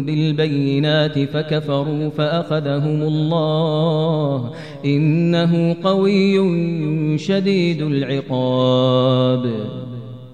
بالبينات فكفروا فأخذهم الله إنه قوي شديد العقاب.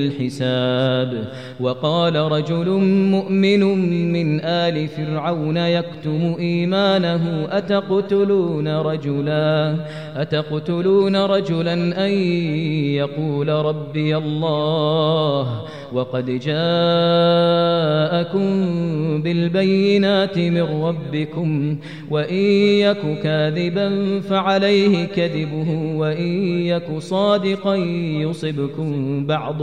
الحساب. وقال رجل مؤمن من آل فرعون يكتم إيمانه أتقتلون رجلا؟ أتقتلون رجلا أن يقول ربي الله؟ وقد جاءكم بالبينات من ربكم وإن يك كاذبا فعليه كذبه وإن يك صادقا يصبكم بعض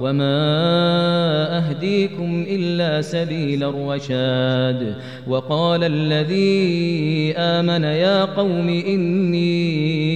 وما أهديكم إلا سبيل الرشاد وقال الذي آمن يا قوم إني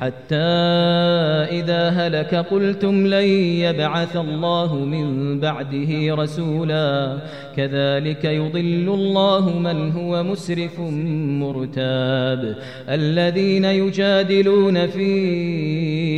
حتى إذا هلك قلتم لن يبعث الله من بعده رسولا. كذلك يضل الله من هو مسرف مرتاب. الذين يجادلون فيه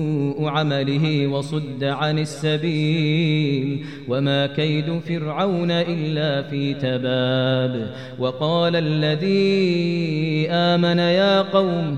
عمله وصد عن السبيل وما كيد فرعون إلا في تباب وقال الذي آمن يا قوم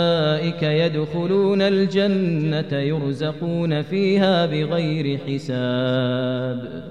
أولئك يدخلون الجنة يرزقون فيها بغير حساب.